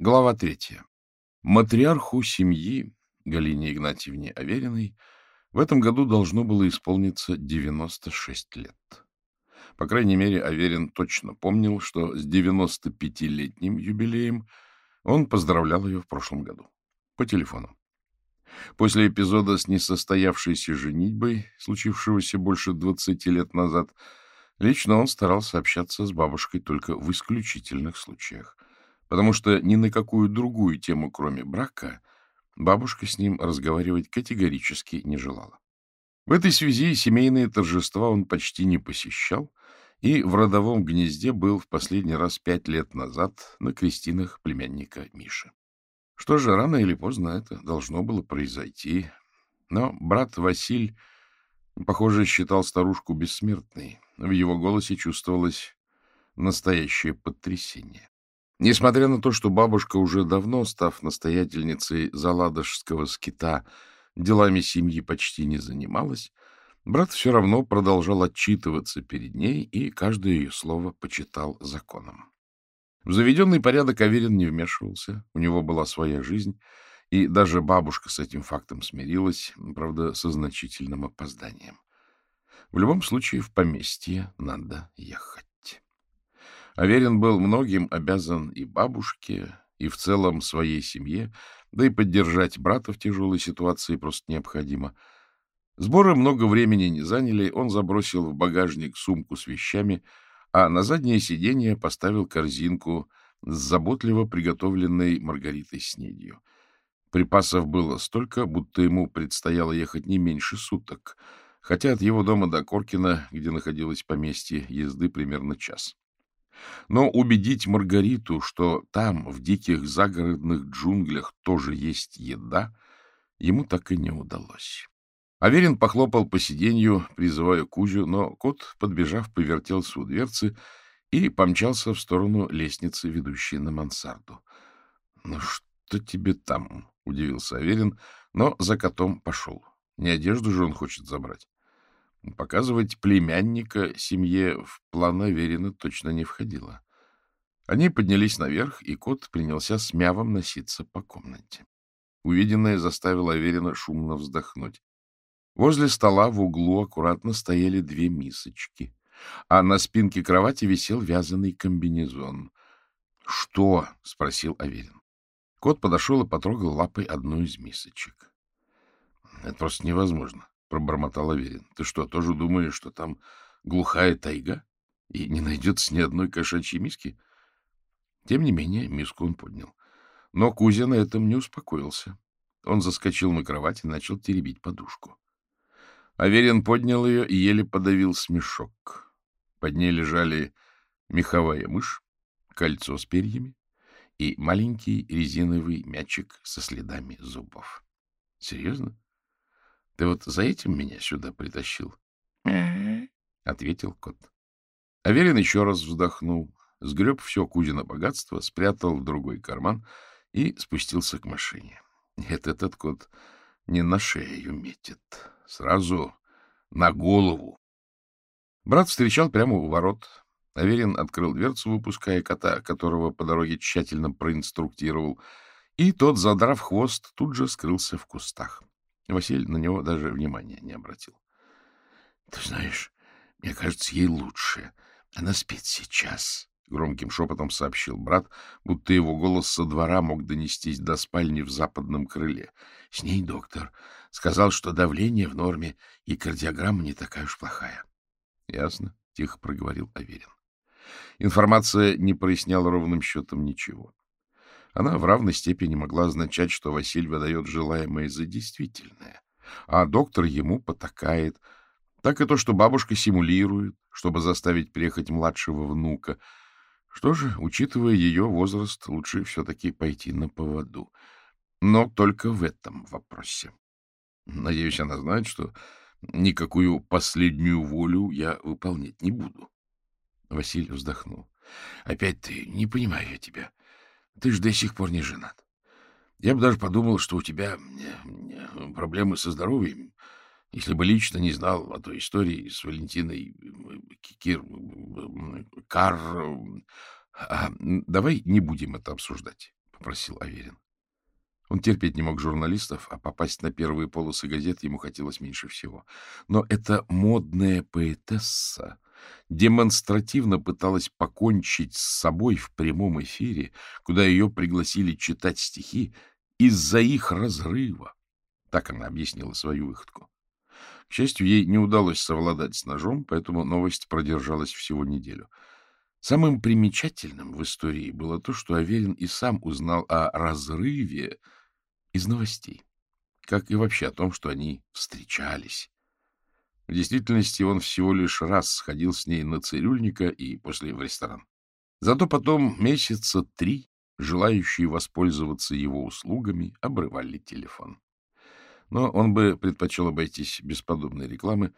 Глава третья. Матриарху семьи Галине Игнатьевне Авериной в этом году должно было исполниться 96 лет. По крайней мере, Аверин точно помнил, что с 95-летним юбилеем он поздравлял ее в прошлом году. По телефону. После эпизода с несостоявшейся женитьбой, случившегося больше 20 лет назад, лично он старался общаться с бабушкой только в исключительных случаях — потому что ни на какую другую тему, кроме брака, бабушка с ним разговаривать категорически не желала. В этой связи семейные торжества он почти не посещал и в родовом гнезде был в последний раз пять лет назад на крестинах племянника Миши. Что же, рано или поздно это должно было произойти. Но брат Василь, похоже, считал старушку бессмертной. В его голосе чувствовалось настоящее потрясение. Несмотря на то, что бабушка, уже давно став настоятельницей заладожского скита, делами семьи почти не занималась, брат все равно продолжал отчитываться перед ней и каждое ее слово почитал законом. В заведенный порядок Аверин не вмешивался, у него была своя жизнь, и даже бабушка с этим фактом смирилась, правда, со значительным опозданием. В любом случае в поместье надо ехать. Аверин был многим обязан и бабушке, и в целом своей семье, да и поддержать брата в тяжелой ситуации просто необходимо. Сборы много времени не заняли, он забросил в багажник сумку с вещами, а на заднее сиденье поставил корзинку с заботливо приготовленной Маргаритой снедью. Припасов было столько, будто ему предстояло ехать не меньше суток, хотя от его дома до Коркина, где находилось поместье, езды примерно час. Но убедить Маргариту, что там, в диких загородных джунглях, тоже есть еда, ему так и не удалось. Аверин похлопал по сиденью, призывая Кузю, но кот, подбежав, повертелся у дверцы и помчался в сторону лестницы, ведущей на мансарду. — Ну что тебе там? — удивился Аверин, но за котом пошел. Не одежду же он хочет забрать. Показывать племянника семье в план Аверина точно не входило. Они поднялись наверх, и кот принялся с мявом носиться по комнате. Увиденное заставило Аверина шумно вздохнуть. Возле стола в углу аккуратно стояли две мисочки, а на спинке кровати висел вязаный комбинезон. — Что? — спросил Аверин. Кот подошел и потрогал лапой одну из мисочек. — Это просто невозможно пробормотал Аверин. — Ты что, тоже думаешь, что там глухая тайга и не найдется ни одной кошачьей миски? Тем не менее, миску он поднял. Но Кузя на этом не успокоился. Он заскочил на кровать и начал теребить подушку. Аверин поднял ее и еле подавил смешок. Под ней лежали меховая мышь, кольцо с перьями и маленький резиновый мячик со следами зубов. — Серьезно? Ты вот за этим меня сюда притащил? — ответил кот. Аверин еще раз вздохнул, сгреб все Кузина богатство, спрятал в другой карман и спустился к машине. Нет, этот кот не на шею метит, сразу на голову. Брат встречал прямо у ворот. Аверин открыл дверцу, выпуская кота, которого по дороге тщательно проинструктировал, и тот, задрав хвост, тут же скрылся в кустах. Василий на него даже внимания не обратил. — Ты знаешь, мне кажется, ей лучше. Она спит сейчас, — громким шепотом сообщил брат, будто его голос со двора мог донестись до спальни в западном крыле. С ней доктор сказал, что давление в норме и кардиограмма не такая уж плохая. — Ясно, — тихо проговорил Аверин. Информация не проясняла ровным счетом ничего. Она в равной степени могла означать, что Василь выдает желаемое за действительное, а доктор ему потакает, так и то, что бабушка симулирует, чтобы заставить приехать младшего внука. Что же, учитывая ее возраст, лучше все-таки пойти на поводу. Но только в этом вопросе. Надеюсь, она знает, что никакую последнюю волю я выполнять не буду. Василий вздохнул. — Опять ты, не понимаю я тебя. — ты же до сих пор не женат. Я бы даже подумал, что у тебя э, проблемы со здоровьем, если бы лично не знал о той истории с Валентиной э, Кир... Кар... А, давай не будем это обсуждать, — попросил Аверин. Он терпеть не мог журналистов, а попасть на первые полосы газет ему хотелось меньше всего. Но эта модная поэтесса демонстративно пыталась покончить с собой в прямом эфире, куда ее пригласили читать стихи, из-за их разрыва. Так она объяснила свою выходку. К счастью, ей не удалось совладать с ножом, поэтому новость продержалась всего неделю. Самым примечательным в истории было то, что Аверин и сам узнал о разрыве из новостей, как и вообще о том, что они встречались. В действительности он всего лишь раз сходил с ней на цирюльника и после в ресторан. Зато потом месяца три желающие воспользоваться его услугами обрывали телефон. Но он бы предпочел обойтись без подобной рекламы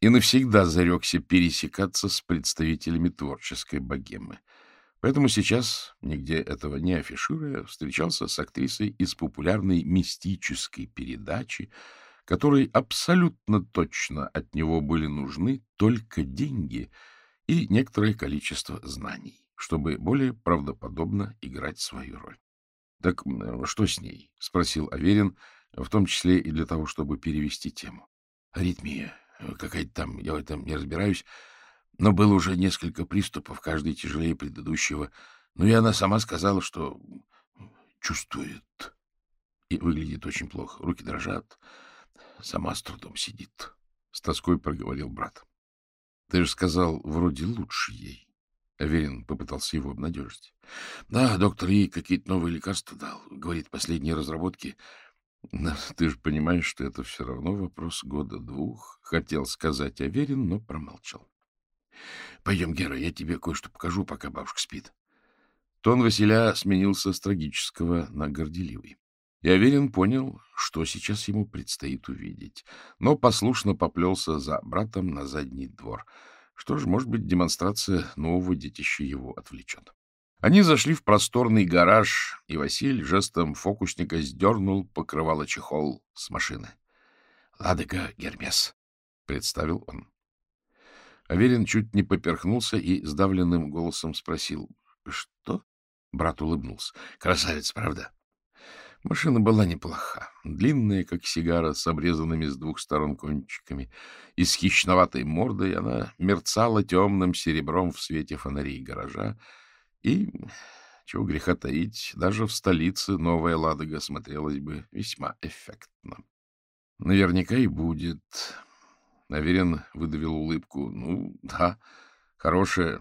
и навсегда зарекся пересекаться с представителями творческой богемы. Поэтому сейчас, нигде этого не афишируя, встречался с актрисой из популярной мистической передачи, которой абсолютно точно от него были нужны только деньги и некоторое количество знаний, чтобы более правдоподобно играть свою роль. — Так что с ней? — спросил Аверин, в том числе и для того, чтобы перевести тему. — Аритмия. Какая-то там, я в этом не разбираюсь, но было уже несколько приступов, каждый тяжелее предыдущего. Ну и она сама сказала, что чувствует. И выглядит очень плохо. Руки дрожат, Сама с трудом сидит. С тоской проговорил брат. Ты же сказал, вроде лучше ей. Аверин попытался его обнадежить. Да, доктор ей какие-то новые лекарства дал. Говорит, последние разработки. Ты же понимаешь, что это все равно вопрос года-двух. Хотел сказать Аверин, но промолчал. Пойдем, Гера, я тебе кое-что покажу, пока бабушка спит. Тон Василя сменился с трагического на горделивый. И Аверин понял, что сейчас ему предстоит увидеть, но послушно поплелся за братом на задний двор. Что ж, может быть, демонстрация нового детища его отвлечет. Они зашли в просторный гараж, и Василий жестом фокусника сдернул покрывало чехол с машины. — Ладога Гермес, — представил он. Аверин чуть не поперхнулся и сдавленным голосом спросил. — Что? Брат улыбнулся. — Красавец, правда? Машина была неплоха, длинная, как сигара, с обрезанными с двух сторон кончиками, и с хищноватой мордой она мерцала темным серебром в свете фонарей гаража, и, чего греха таить, даже в столице новая «Ладога» смотрелась бы весьма эффектно. Наверняка и будет. Наверен выдавил улыбку. Ну, да, хорошая.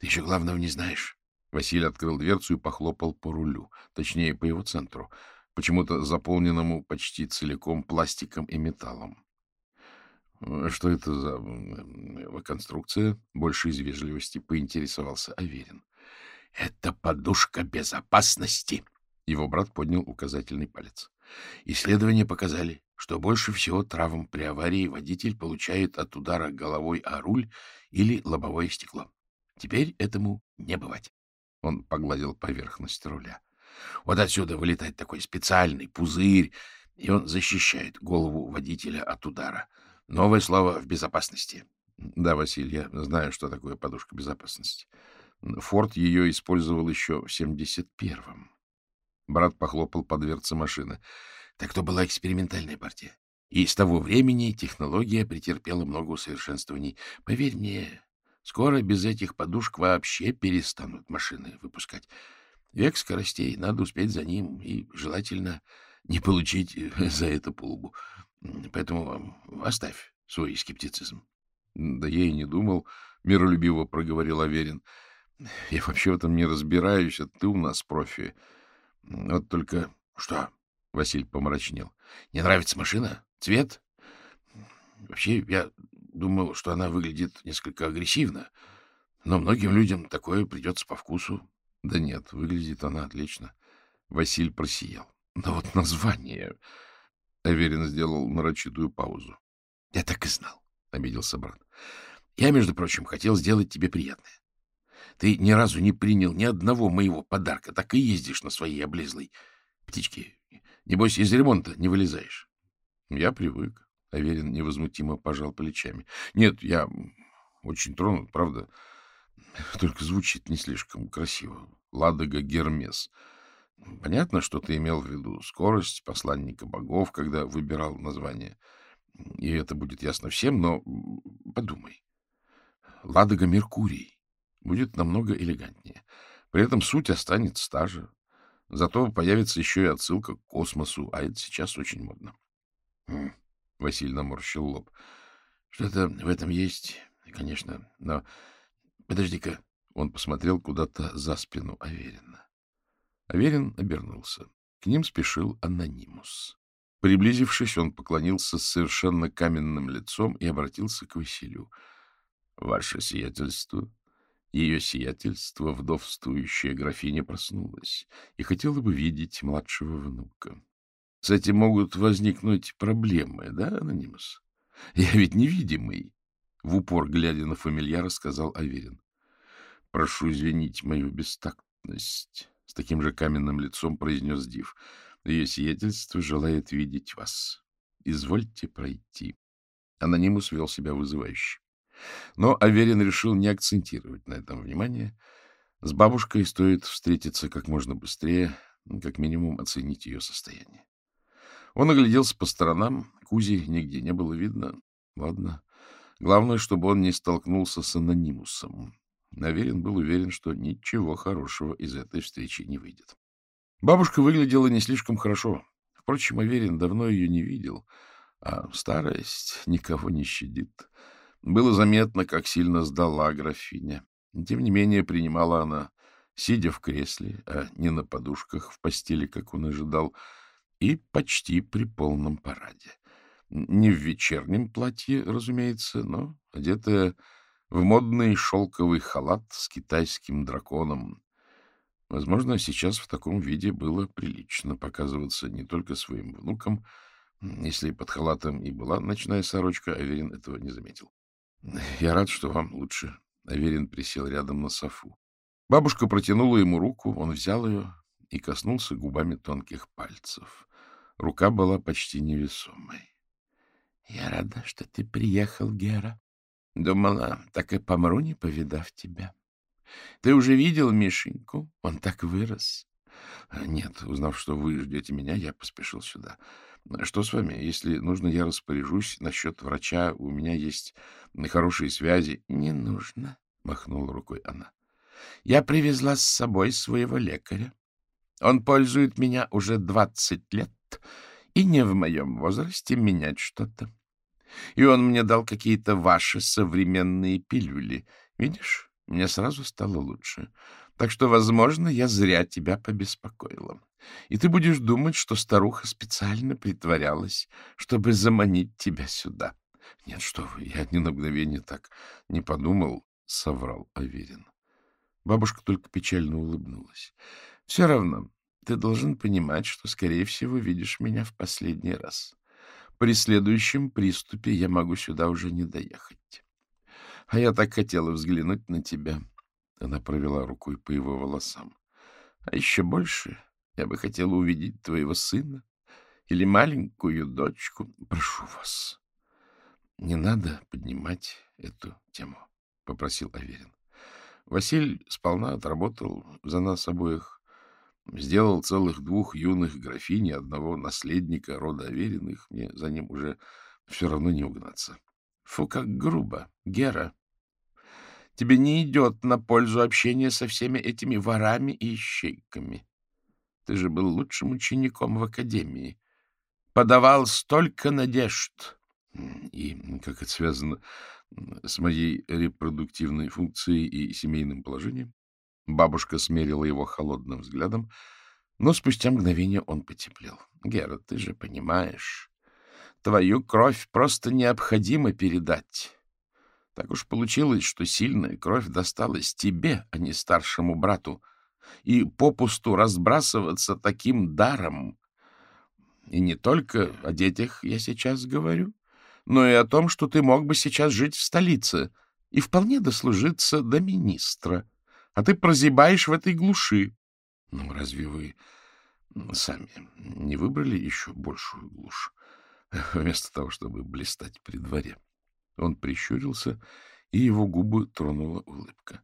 Ты еще главного не знаешь. Василий открыл дверцу и похлопал по рулю, точнее, по его центру, почему-то заполненному почти целиком пластиком и металлом. «Э, — Что это за конструкция? — больше из вежливости поинтересовался Аверин. — Это подушка безопасности. Его брат поднял указательный палец. Исследования показали, что больше всего травм при аварии водитель получает от удара головой о руль или лобовое стекло. Теперь этому не бывать. Он погладил поверхность руля. Вот отсюда вылетает такой специальный пузырь, и он защищает голову водителя от удара. Новое слово в безопасности. Да, Василий, я знаю, что такое подушка безопасности. Форд ее использовал еще в 71-м. Брат похлопал по дверце машины. Так то была экспериментальная партия. И с того времени технология претерпела много усовершенствований. Поверь мне, Скоро без этих подушек вообще перестанут машины выпускать. Век скоростей, надо успеть за ним, и желательно не получить за это полбу. Поэтому оставь свой скептицизм. — Да я и не думал, — миролюбиво проговорил Аверин. — Я вообще в этом не разбираюсь, а ты у нас профи. Вот только... — Что? — Василь помрачнел. — Не нравится машина? Цвет? Вообще, я Думал, что она выглядит несколько агрессивно, но многим людям такое придется по вкусу. Да нет, выглядит она отлично. Василь просиял. Но вот название... Аверин сделал нарочитую паузу. — Я так и знал, — обиделся брат. — Я, между прочим, хотел сделать тебе приятное. Ты ни разу не принял ни одного моего подарка, так и ездишь на своей облезлой птичке. Небось, из ремонта не вылезаешь. Я привык. Аверин невозмутимо пожал плечами. — Нет, я очень тронут, правда. Только звучит не слишком красиво. Ладога Гермес. Понятно, что ты имел в виду скорость посланника богов, когда выбирал название. И это будет ясно всем, но подумай. Ладога Меркурий будет намного элегантнее. При этом суть останется та же. Зато появится еще и отсылка к космосу, а это сейчас очень модно. Василий наморщил лоб. Что-то в этом есть, конечно, но... Подожди-ка. Он посмотрел куда-то за спину Аверина. Аверин обернулся. К ним спешил анонимус. Приблизившись, он поклонился с совершенно каменным лицом и обратился к Василию. — Ваше сиятельство, ее сиятельство, вдовствующая графиня, проснулась и хотела бы видеть младшего внука. С этим могут возникнуть проблемы, да, Анонимус? Я ведь невидимый, — в упор, глядя на фамильяра, сказал Аверин. — Прошу извинить мою бестактность, — с таким же каменным лицом произнес Див. — Ее сиятельство желает видеть вас. Извольте пройти. Анонимус вел себя вызывающе. Но Аверин решил не акцентировать на этом внимание. С бабушкой стоит встретиться как можно быстрее, как минимум оценить ее состояние. Он огляделся по сторонам, Кузи нигде не было видно. Ладно. Главное, чтобы он не столкнулся с анонимусом. Аверин был уверен, что ничего хорошего из этой встречи не выйдет. Бабушка выглядела не слишком хорошо. Впрочем, Аверин давно ее не видел, а старость никого не щадит. Было заметно, как сильно сдала графиня. Тем не менее, принимала она, сидя в кресле, а не на подушках в постели, как он ожидал, и почти при полном параде. Не в вечернем платье, разумеется, но одетая в модный шелковый халат с китайским драконом. Возможно, сейчас в таком виде было прилично показываться не только своим внукам, если под халатом и была ночная сорочка, Аверин этого не заметил. — Я рад, что вам лучше. Аверин присел рядом на софу. Бабушка протянула ему руку, он взял ее и коснулся губами тонких пальцев. Рука была почти невесомой. — Я рада, что ты приехал, Гера. Думала, так и помру, не повидав тебя. Ты уже видел Мишеньку? Он так вырос. — Нет, узнав, что вы ждете меня, я поспешил сюда. Что с вами? Если нужно, я распоряжусь насчет врача. У меня есть хорошие связи. — Не нужно, — махнула рукой она. — Я привезла с собой своего лекаря. Он пользует меня уже двадцать лет, и не в моем возрасте менять что-то. И он мне дал какие-то ваши современные пилюли. Видишь, мне сразу стало лучше. Так что, возможно, я зря тебя побеспокоила. И ты будешь думать, что старуха специально притворялась, чтобы заманить тебя сюда. Нет, что вы, я ни на мгновение так не подумал, — соврал Аверин. Бабушка только печально улыбнулась. — Все равно, ты должен понимать, что, скорее всего, видишь меня в последний раз. При следующем приступе я могу сюда уже не доехать. А я так хотела взглянуть на тебя. Она провела рукой по его волосам. А еще больше я бы хотела увидеть твоего сына или маленькую дочку. Прошу вас, не надо поднимать эту тему, — попросил Аверин. Василь сполна отработал за нас обоих, сделал целых двух юных графинь и одного наследника рода Авериных. Мне за ним уже все равно не угнаться. Фу, как грубо, Гера. Тебе не идет на пользу общение со всеми этими ворами и ищейками. Ты же был лучшим учеником в академии. Подавал столько надежд. И как это связано с моей репродуктивной функцией и семейным положением? Бабушка смерила его холодным взглядом, но спустя мгновение он потеплел. — Гера, ты же понимаешь, твою кровь просто необходимо передать. Так уж получилось, что сильная кровь досталась тебе, а не старшему брату и попусту разбрасываться таким даром. И не только о детях я сейчас говорю, но и о том, что ты мог бы сейчас жить в столице и вполне дослужиться до министра, а ты прозябаешь в этой глуши. Ну, разве вы сами не выбрали еще большую глушь, вместо того, чтобы блистать при дворе? Он прищурился, и его губы тронула улыбка.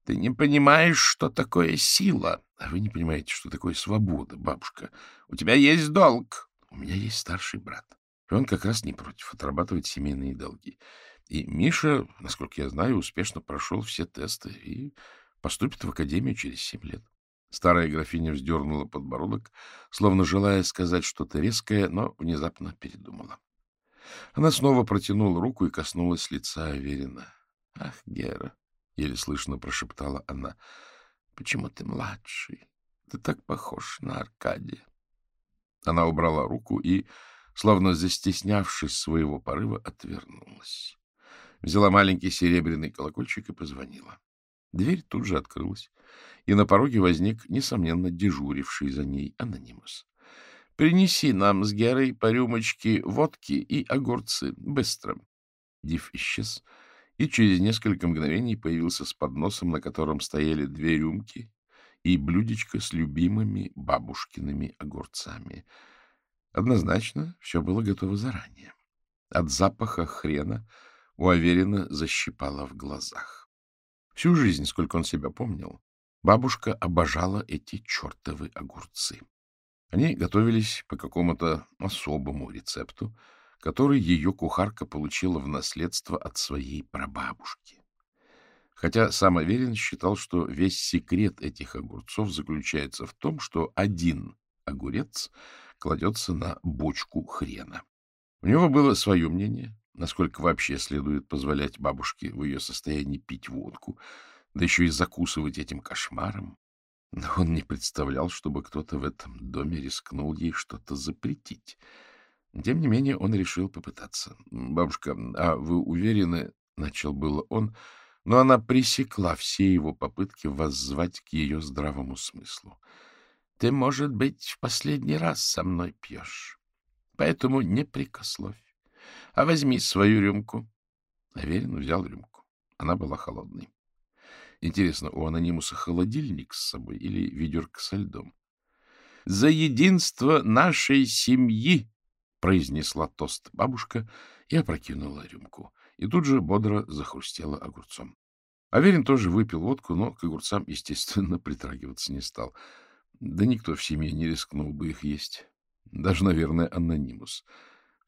— Ты не понимаешь, что такое сила. — А вы не понимаете, что такое свобода, бабушка. У тебя есть долг. У меня есть старший брат. И он как раз не против отрабатывать семейные долги. И Миша, насколько я знаю, успешно прошел все тесты и поступит в академию через семь лет. Старая графиня вздернула подбородок, словно желая сказать что-то резкое, но внезапно передумала. Она снова протянула руку и коснулась лица Аверина. — Ах, Гера! — еле слышно прошептала она. — Почему ты младший? Ты так похож на Аркадия. Она убрала руку и, словно застеснявшись своего порыва, отвернулась. Взяла маленький серебряный колокольчик и позвонила. Дверь тут же открылась, и на пороге возник, несомненно, дежуривший за ней анонимус. — Принеси нам с Герой по рюмочке водки и огурцы. Быстро. Див исчез, и через несколько мгновений появился с подносом, на котором стояли две рюмки и блюдечко с любимыми бабушкиными огурцами. Однозначно все было готово заранее. От запаха хрена у Аверина защипало в глазах. Всю жизнь, сколько он себя помнил, бабушка обожала эти чертовы огурцы. Они готовились по какому-то особому рецепту, который ее кухарка получила в наследство от своей прабабушки. Хотя сам Аверин считал, что весь секрет этих огурцов заключается в том, что один огурец кладется на бочку хрена. У него было свое мнение, насколько вообще следует позволять бабушке в ее состоянии пить водку, да еще и закусывать этим кошмаром. Но он не представлял, чтобы кто-то в этом доме рискнул ей что-то запретить. Тем не менее, он решил попытаться. — Бабушка, а вы уверены, — начал было он, но она пресекла все его попытки воззвать к ее здравому смыслу. — Ты, может быть, в последний раз со мной пьешь, поэтому не прикословь. А возьми свою рюмку. Аверин взял рюмку. Она была холодной. Интересно, у анонимуса холодильник с собой или ведерко со льдом? — За единство нашей семьи! — произнесла тост бабушка и опрокинула рюмку. И тут же бодро захрустела огурцом. Аверин тоже выпил водку, но к огурцам, естественно, притрагиваться не стал. Да никто в семье не рискнул бы их есть. Даже, наверное, анонимус.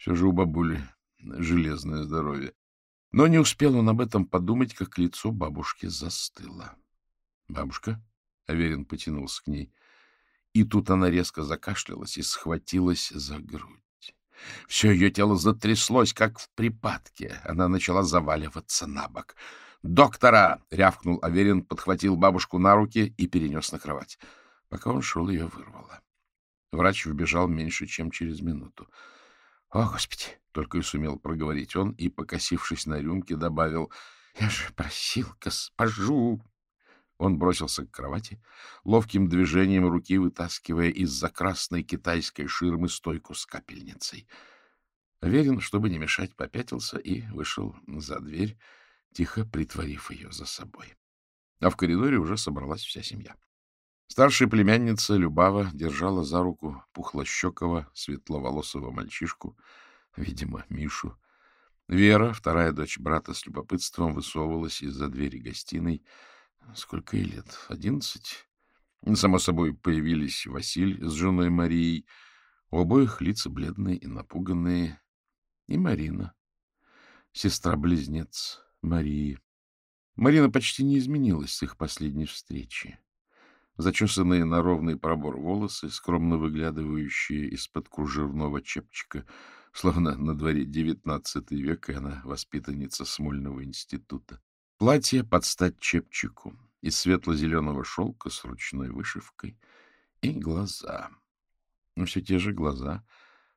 Все же у бабули железное здоровье. Но не успел он об этом подумать, как лицо бабушки застыло. — Бабушка? — Аверин потянулся к ней. И тут она резко закашлялась и схватилась за грудь. Все ее тело затряслось, как в припадке. Она начала заваливаться на бок. «Доктора!» — рявкнул Аверин, подхватил бабушку на руки и перенес на кровать. Пока он шел, ее вырвало. Врач вбежал меньше, чем через минуту. «О, Господи!» — только и сумел проговорить он и, покосившись на рюмке, добавил «Я же просил госпожу!» Он бросился к кровати, ловким движением руки вытаскивая из-за красной китайской ширмы стойку с капельницей. Верен, чтобы не мешать, попятился и вышел за дверь, тихо притворив ее за собой. А в коридоре уже собралась вся семья. Старшая племянница Любава держала за руку пухлощекого, светловолосого мальчишку, видимо, Мишу. Вера, вторая дочь брата, с любопытством высовывалась из-за двери гостиной. Сколько ей лет? Одиннадцать? Само собой, появились Василь с женой Марией. У обоих лица бледные и напуганные. И Марина, сестра-близнец Марии. Марина почти не изменилась с их последней встречи зачесанные на ровный пробор волосы, скромно выглядывающие из-под кружевного чепчика, словно на дворе девятнадцатый век, и она воспитанница Смольного института. Платье под стать чепчику из светло-зеленого шелка с ручной вышивкой и глаза. Ну, все те же глаза,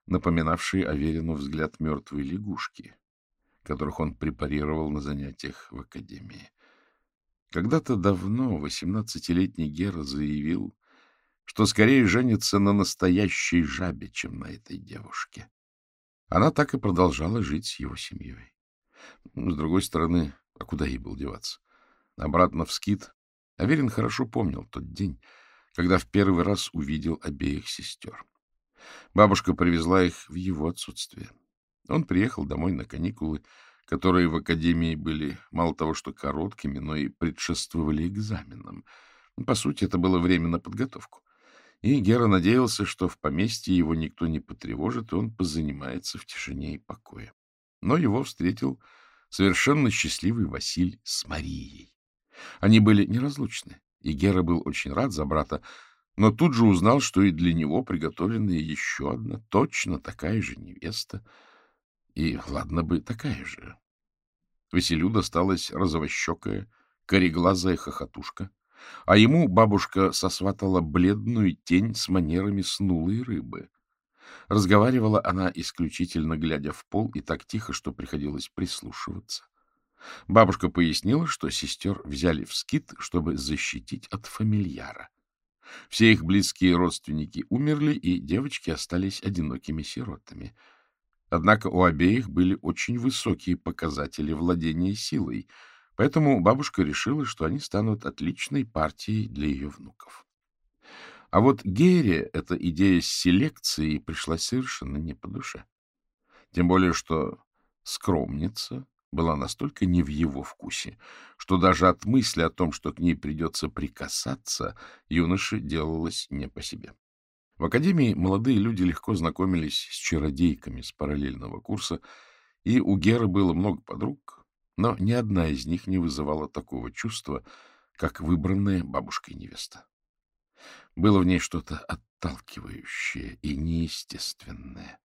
напоминавшие Аверину взгляд мертвой лягушки, которых он препарировал на занятиях в академии. Когда-то давно восемнадцатилетний Гера заявил, что скорее женится на настоящей жабе, чем на этой девушке. Она так и продолжала жить с его семьей. С другой стороны, а куда ей было деваться? Обратно в скит. Аверин хорошо помнил тот день, когда в первый раз увидел обеих сестер. Бабушка привезла их в его отсутствие. Он приехал домой на каникулы, которые в академии были мало того, что короткими, но и предшествовали экзаменам. По сути, это было время на подготовку. И Гера надеялся, что в поместье его никто не потревожит, и он позанимается в тишине и покое. Но его встретил совершенно счастливый Василь с Марией. Они были неразлучны, и Гера был очень рад за брата, но тут же узнал, что и для него приготовлена еще одна, точно такая же невеста. И ладно бы такая же. Василю досталась розовощекая, кореглазая хохотушка, а ему бабушка сосватала бледную тень с манерами снулой рыбы. Разговаривала она исключительно глядя в пол и так тихо, что приходилось прислушиваться. Бабушка пояснила, что сестер взяли в скит, чтобы защитить от фамильяра. Все их близкие родственники умерли, и девочки остались одинокими сиротами. Однако у обеих были очень высокие показатели владения силой, поэтому бабушка решила, что они станут отличной партией для ее внуков. А вот Гере эта идея с селекцией пришла совершенно не по душе. Тем более, что скромница была настолько не в его вкусе, что даже от мысли о том, что к ней придется прикасаться, юноше делалось не по себе. В академии молодые люди легко знакомились с чародейками с параллельного курса, и у Геры было много подруг, но ни одна из них не вызывала такого чувства, как выбранная бабушкой невеста. Было в ней что-то отталкивающее и неестественное.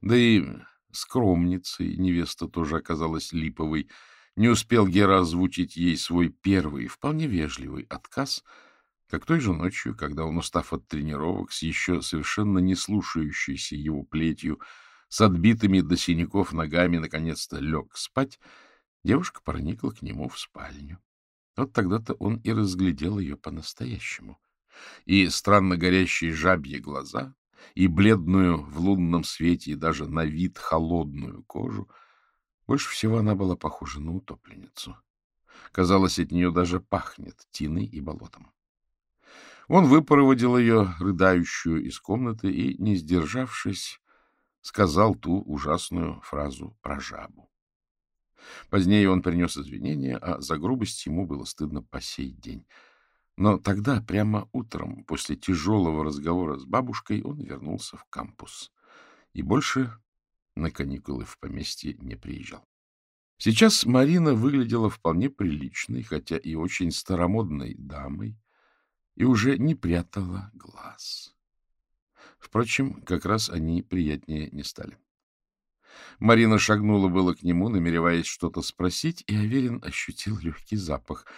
Да и скромницей невеста тоже оказалась липовой. Не успел Гера озвучить ей свой первый, вполне вежливый отказ, как той же ночью, когда он, устав от тренировок, с еще совершенно не слушающейся его плетью, с отбитыми до синяков ногами, наконец-то лег спать, девушка проникла к нему в спальню. Вот тогда-то он и разглядел ее по-настоящему. И странно горящие жабьи глаза, и бледную в лунном свете, и даже на вид холодную кожу, больше всего она была похожа на утопленницу. Казалось, от нее даже пахнет тиной и болотом. Он выпроводил ее, рыдающую, из комнаты и, не сдержавшись, сказал ту ужасную фразу про жабу. Позднее он принес извинения, а за грубость ему было стыдно по сей день. Но тогда, прямо утром, после тяжелого разговора с бабушкой, он вернулся в кампус. И больше на каникулы в поместье не приезжал. Сейчас Марина выглядела вполне приличной, хотя и очень старомодной дамой, и уже не прятала глаз. Впрочем, как раз они приятнее не стали. Марина шагнула было к нему, намереваясь что-то спросить, и Аверин ощутил легкий запах —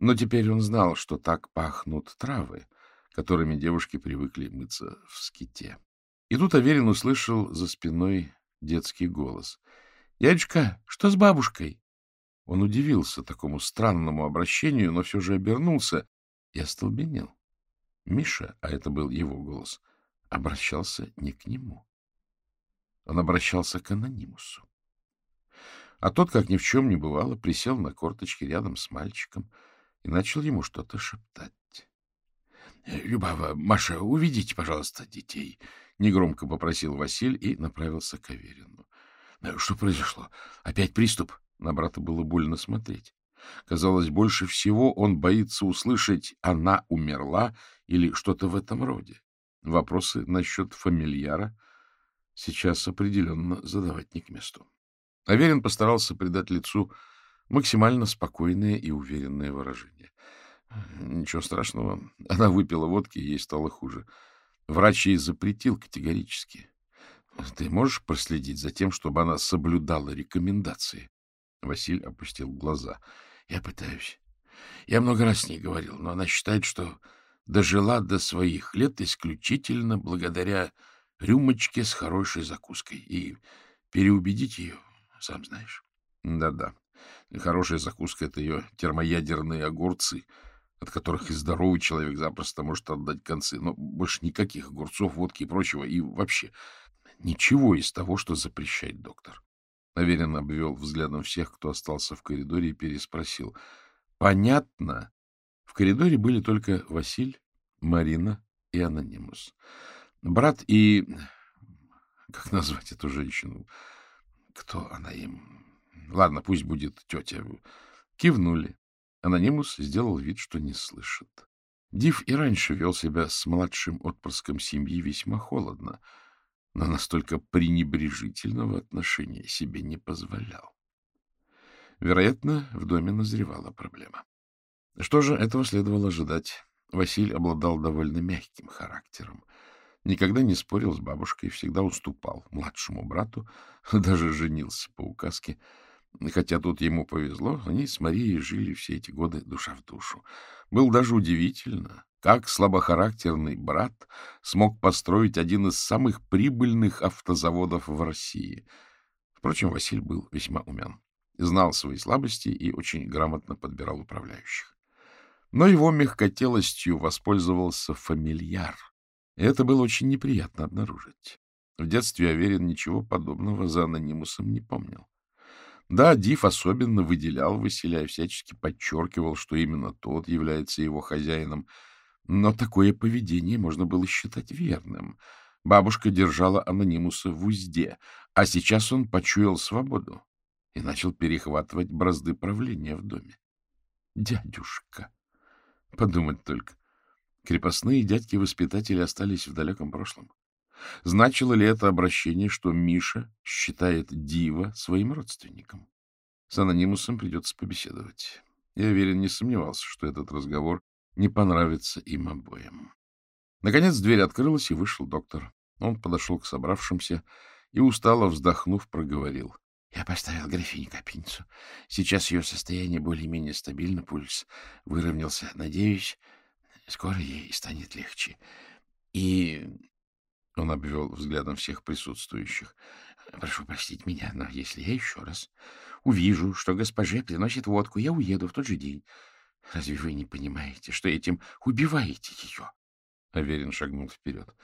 но теперь он знал, что так пахнут травы, которыми девушки привыкли мыться в ските. И тут Аверин услышал за спиной детский голос. — Дядюшка, что с бабушкой? Он удивился такому странному обращению, но все же обернулся и остолбенел. Миша, а это был его голос, обращался не к нему. Он обращался к анонимусу. А тот, как ни в чем не бывало, присел на корточки рядом с мальчиком — и начал ему что-то шептать. «Э, — Любава, Маша, уведите, пожалуйста, детей, — негромко попросил Василь и направился к Аверину. «Э, — Что произошло? Опять приступ? На брата было больно смотреть. Казалось, больше всего он боится услышать «она умерла» или что-то в этом роде. Вопросы насчет фамильяра сейчас определенно задавать не к месту. Аверин постарался придать лицу максимально спокойное и уверенное выражение. Ничего страшного. Она выпила водки, ей стало хуже. Врач ей запретил категорически. Ты можешь проследить за тем, чтобы она соблюдала рекомендации? Василь опустил глаза. Я пытаюсь. Я много раз с ней говорил, но она считает, что дожила до своих лет исключительно благодаря рюмочке с хорошей закуской. И переубедить ее, сам знаешь. Да-да. Хорошая закуска — это ее термоядерные огурцы, от которых и здоровый человек запросто может отдать концы. Но больше никаких огурцов, водки и прочего. И вообще ничего из того, что запрещает доктор. Наверенно, обвел взглядом всех, кто остался в коридоре, и переспросил. — Понятно. В коридоре были только Василь, Марина и Анонимус. Брат и... Как назвать эту женщину? Кто она им? Ладно, пусть будет тетя. Кивнули. Анонимус сделал вид, что не слышит. Див и раньше вел себя с младшим отпрыском семьи весьма холодно, но настолько пренебрежительного отношения себе не позволял. Вероятно, в доме назревала проблема. Что же, этого следовало ожидать. Василь обладал довольно мягким характером. Никогда не спорил с бабушкой, всегда уступал младшему брату, даже женился по указке. Хотя тут ему повезло, они с Марией жили все эти годы душа в душу. Было даже удивительно, как слабохарактерный брат смог построить один из самых прибыльных автозаводов в России. Впрочем, Василь был весьма умен, знал свои слабости и очень грамотно подбирал управляющих. Но его мягкотелостью воспользовался фамильяр — это было очень неприятно обнаружить. В детстве Аверин ничего подобного за анонимусом не помнил. Да, Див особенно выделял Василя и всячески подчеркивал, что именно тот является его хозяином. Но такое поведение можно было считать верным. Бабушка держала анонимуса в узде, а сейчас он почуял свободу и начал перехватывать бразды правления в доме. Дядюшка! Подумать только. Крепостные дядьки-воспитатели остались в далеком прошлом. Значило ли это обращение, что Миша считает Дива своим родственником? С анонимусом придется побеседовать. Я уверен, не сомневался, что этот разговор не понравится им обоим. Наконец дверь открылась, и вышел доктор. Он подошел к собравшимся и, устало вздохнув, проговорил. — Я поставил графине капельницу. Сейчас ее состояние более-менее стабильно, пульс выровнялся. Надеюсь, Скоро ей станет легче. И он обвел взглядом всех присутствующих. Прошу простить меня, но если я еще раз увижу, что госпоже приносит водку, я уеду в тот же день. Разве вы не понимаете, что этим убиваете ее? Аверин шагнул вперед.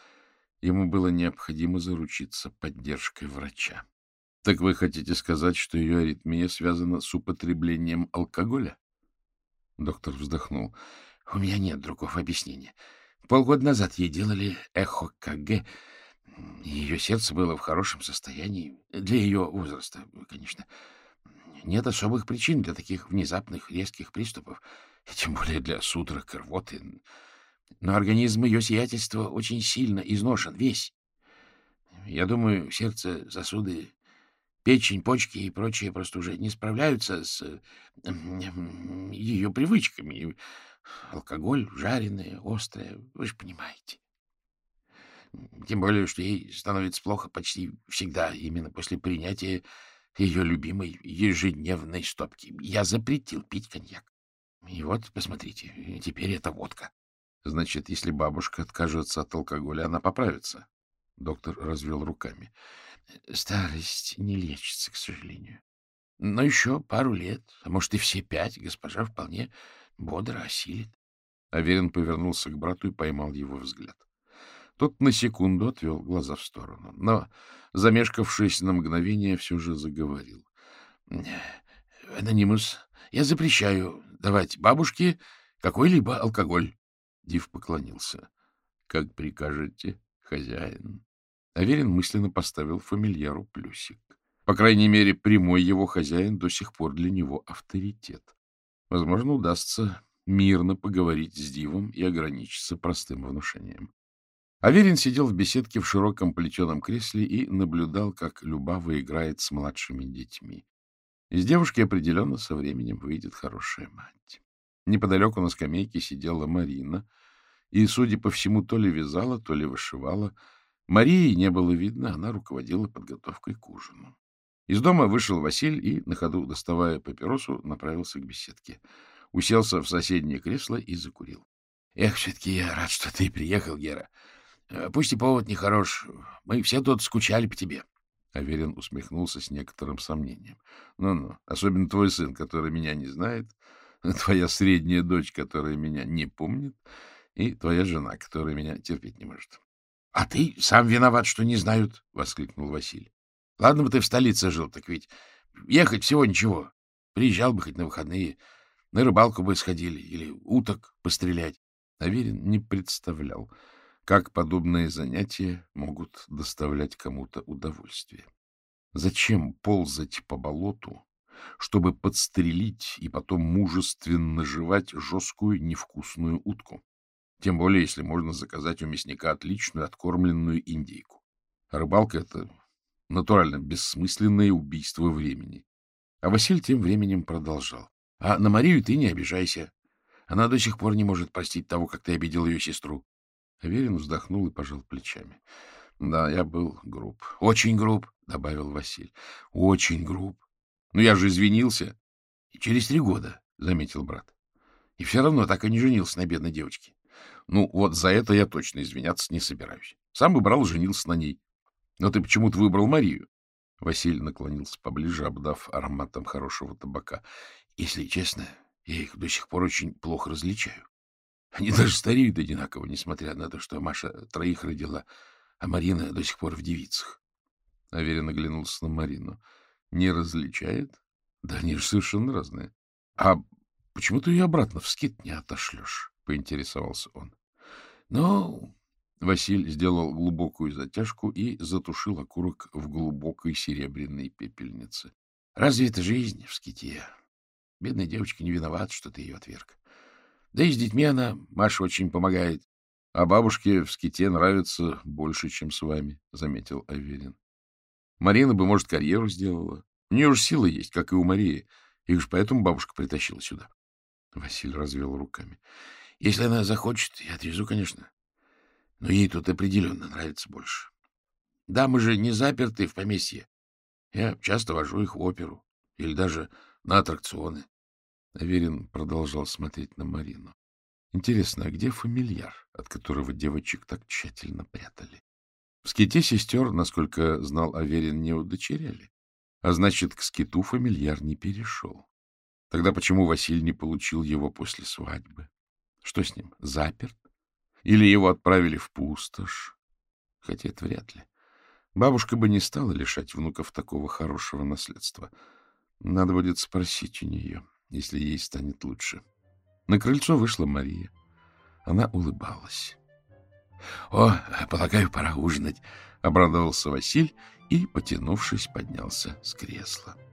Ему было необходимо заручиться поддержкой врача. — Так вы хотите сказать, что ее аритмия связана с употреблением алкоголя? Доктор вздохнул. У меня нет другого объяснения. Полгода назад ей делали эхо-КГ. Ее сердце было в хорошем состоянии. Для ее возраста, конечно. Нет особых причин для таких внезапных резких приступов, тем более для судорог и рвоты. Но организм ее сиятельства очень сильно изношен, весь. Я думаю, сердце, сосуды, печень, почки и прочее просто уже не справляются с ее привычками. Алкоголь жареный, острый, вы же понимаете. Тем более, что ей становится плохо почти всегда, именно после принятия ее любимой ежедневной стопки. Я запретил пить коньяк. И вот, посмотрите, теперь это водка. Значит, если бабушка откажется от алкоголя, она поправится. Доктор развел руками. Старость не лечится, к сожалению. Но еще пару лет, а может и все пять, госпожа вполне бодро осилит. Аверин повернулся к брату и поймал его взгляд. Тот на секунду отвел глаза в сторону, но, замешкавшись на мгновение, все же заговорил. — Анонимус, я запрещаю давать бабушке какой-либо алкоголь. Див поклонился. — Как прикажете, хозяин. Аверин мысленно поставил фамильяру плюсик. По крайней мере, прямой его хозяин до сих пор для него авторитет. Возможно, удастся мирно поговорить с Дивом и ограничиться простым внушением. Аверин сидел в беседке в широком плетеном кресле и наблюдал, как Любава играет с младшими детьми. Из девушки определенно со временем выйдет хорошая мать. Неподалеку на скамейке сидела Марина, и, судя по всему, то ли вязала, то ли вышивала. Марии не было видно, она руководила подготовкой к ужину. Из дома вышел Василь и, на ходу доставая папиросу, направился к беседке. Уселся в соседнее кресло и закурил. — Эх, все-таки я рад, что ты приехал, Гера. Э, пусть и повод нехорош. Мы все тут скучали по тебе. Аверин усмехнулся с некоторым сомнением. Ну-ну, особенно твой сын, который меня не знает, твоя средняя дочь, которая меня не помнит, и твоя жена, которая меня терпеть не может. — А ты сам виноват, что не знают, — воскликнул Василий. Ладно бы ты в столице жил, так ведь ехать всего ничего. Приезжал бы хоть на выходные, на рыбалку бы сходили или уток пострелять. Аверин не представлял, как подобные занятия могут доставлять кому-то удовольствие. Зачем ползать по болоту, чтобы подстрелить и потом мужественно жевать жесткую невкусную утку. Тем более, если можно заказать у мясника отличную откормленную индейку. Рыбалка — это натурально бессмысленное убийство времени. А Василь тем временем продолжал. — А на Марию ты не обижайся. Она до сих пор не может простить того, как ты обидел ее сестру. Аверин вздохнул и пожал плечами. — Да, я был груб. — Очень груб, — добавил Василь. — Очень груб. — Ну, я же извинился. — И через три года, — заметил брат. — И все равно так и не женился на бедной девочке. Ну, вот за это я точно извиняться не собираюсь. Сам бы брал, женился на ней. Но ты почему-то выбрал Марию. Василий наклонился поближе, обдав ароматом хорошего табака. Если честно, я их до сих пор очень плохо различаю. Они даже стареют одинаково, несмотря на то, что Маша троих родила, а Марина до сих пор в девицах. Аверин оглянулся на Марину. Не различает? Да они же совершенно разные. А почему ты ее обратно в скит не отошлешь? — поинтересовался он. — Ну, Василь сделал глубокую затяжку и затушил окурок в глубокой серебряной пепельнице. — Разве это жизнь в ските? Бедная девочка не виновата, что ты ее отверг. Да и с детьми она, Маша, очень помогает. А бабушке в ските нравится больше, чем с вами, — заметил Аверин. Марина бы, может, карьеру сделала. У нее же сила есть, как и у Марии. Их же поэтому бабушка притащила сюда. Василий развел руками. Если она захочет, я отвезу, конечно. Но ей тут определенно нравится больше. Да, мы же не заперты в поместье. Я часто вожу их в оперу или даже на аттракционы. Аверин продолжал смотреть на Марину. Интересно, а где фамильяр, от которого девочек так тщательно прятали? В ските сестер, насколько знал Аверин, не удочеряли. А значит, к скиту фамильяр не перешел. Тогда почему Василий не получил его после свадьбы? Что с ним, заперт? Или его отправили в пустошь? Хотя это вряд ли. Бабушка бы не стала лишать внуков такого хорошего наследства. Надо будет спросить у нее, если ей станет лучше. На крыльцо вышла Мария. Она улыбалась. — О, полагаю, пора ужинать, — обрадовался Василь и, потянувшись, поднялся с кресла. —